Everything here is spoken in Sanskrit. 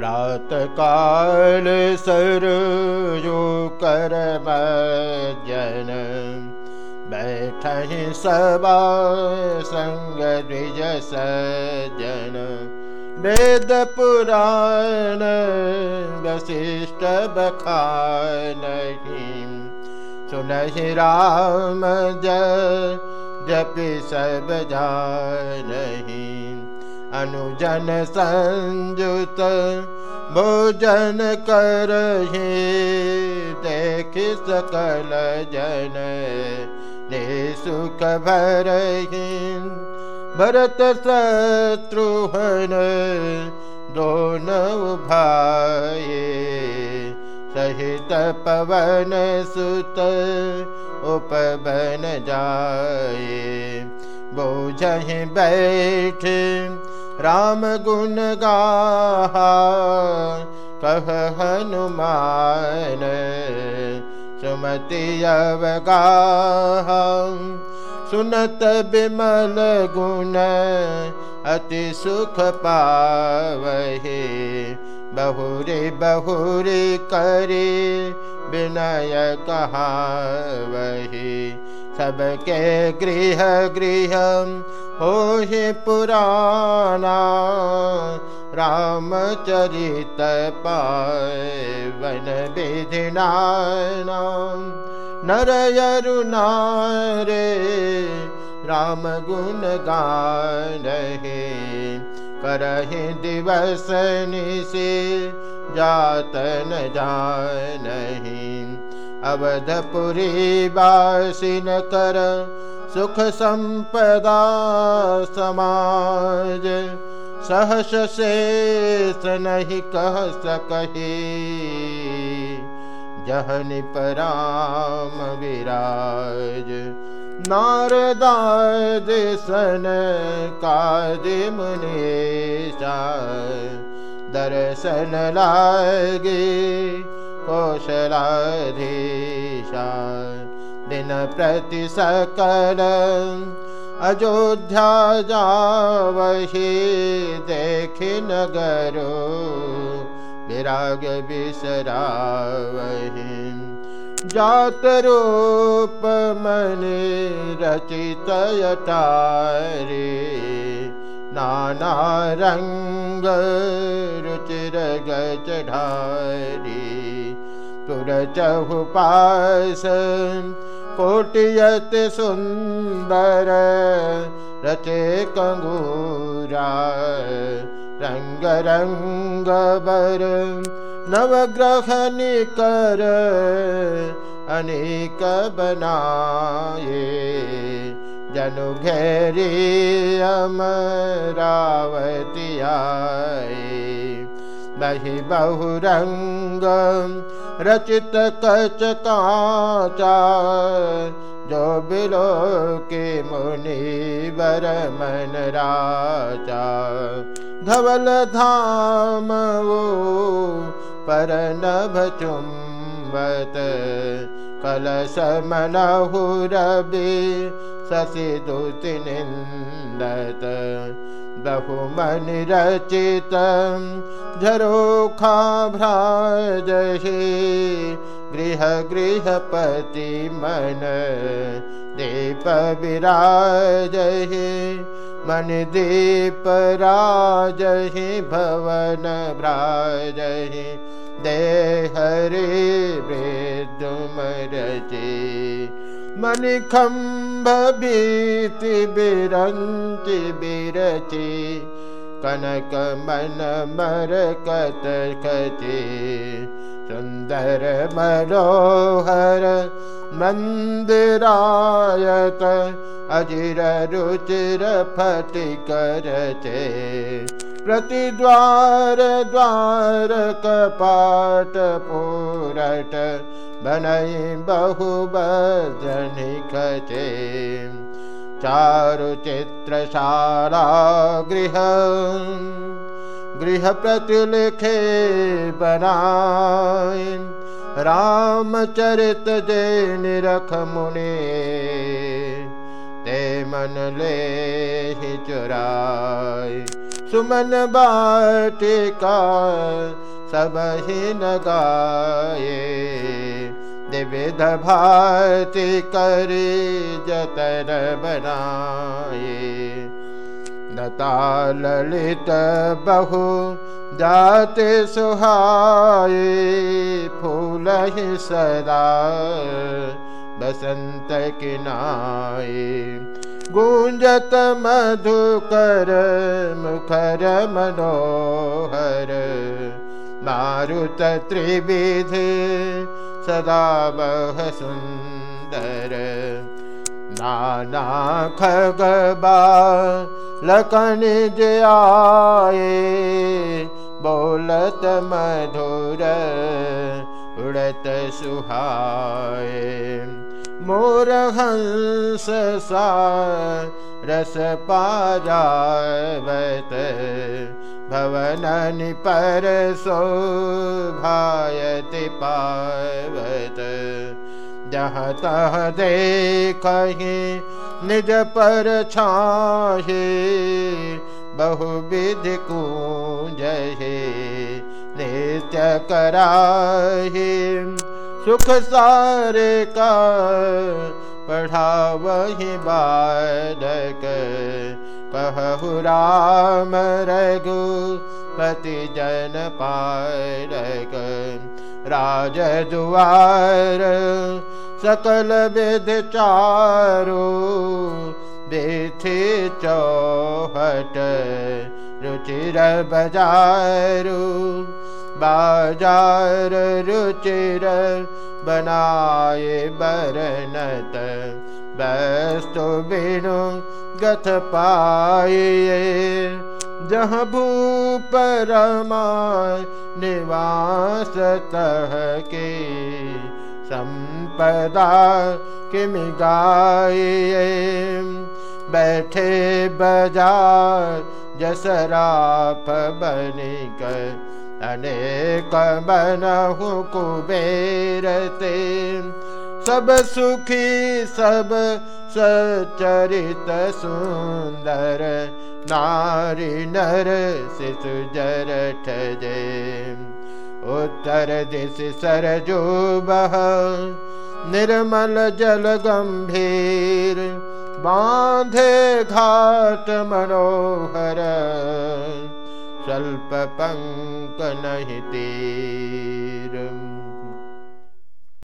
प्रातकाल सरयो करम जन बैठहि सबा द्विज सजन वेद पुराण वशिष्ठ बखानहि। सुनहि राम जपि सब जानहि अनुजन संयुत भोजन करहि, देख सकल जन ने सुख भरहि। भरत शत्रुहन दोनों भाई सहित पवन सुत उपवन जाए बोझ बैठ राम गुण गाहा कह हनुमान सुमति अवगाहा सुनत बिमल गुण अति सुख पावहे। बहुरी बहुरी करी विनय कहा वही सबके गृह गृह हो पुराना रामचरित पाय वन विधिना नरयरु नारे राम गुण गान करहि दिवस निशि जातन जानहि अवधपुरी कर सुख संपदा समाज। सहस शेष नहीं जहनि पराम विराज। नारदाद सन काज मुनीषा दर्शन लागे कौशलाधीशा दिन प्रति सकल अयोध्या जावहि देखि नगरो विराग बिसरावहि जात रूप मन रचित यटारे नाना रंग रुचिर गचढारी तुर चहुपास कोटियत सुंदर रचे कंगूरा रंग रंग बर नवग्रह निकर अनेक बनाए जनु घेरी अमरावती आए बही बहुरंग रचित कच काचा जो बिलो के मुनि बर मन राजा धवल धाम वो पर नभ चुंबत कलश मनहु रवि शशि दूति निंदत बहुमन रचित झरोखा भ्राजहि गृह गृहपति मन, दीप विराजहि, मन दीप राजहि, भवन भ्राजहि देहरे वृद्धुमरजे मणिखम्भ भीति बिरन्ति बिरचि कनक मन मर कत खचे सुन्दर मनोहर मन्दिरायत अजिर रुचिर द्वार द्वार कपाट पूरट, बनई बहु खचे चारु चित्रशाला गृह गृह प्रतिलिखे बनाय रामचरित जे निरख मुनि, ते मन ले चुराय सुमन बाटिका सब न गाये विविध भाति करी जतर बनाए। नता ललित बहु जाते सुहाए, फूल ही सदा बसंत किनाए। गूंजत मधुकर मुखर मनोहर। मारुत त्रिविधि सदा बह सुन्दर। नाना खगबा लखनिज आए बोलत मधुर उड़त सुहाए मोर हंस सा रस पारावत पर शोभायति पावत। जहाँ तह देखहि निज पर छाहे, बहुविधि कूंजहे नित्य कराहे। सुख सारे का पढ़ावहि बालक। कहु राम रघु पति जन पारक राज दुआर, सकल विध चारो। बेथे चौहट, रुचिर बजारू। बाजार रुचिर बनाए बरनत वस्तु बिनु गथ पाए जहाँ भूपरमा निवास तह के संपदा किम गाये बैठे बजार जसराफ बनिक अनेक बनहु कुबेरते। सब सुखी, सब सचरित सुंदर, नारी नर शिशु जर ठजे। उत्तर दिश सरजो बह निर्मल जल गंभीर, बांधे घाट मनोहर। स्वल्प पंक नहीं तीर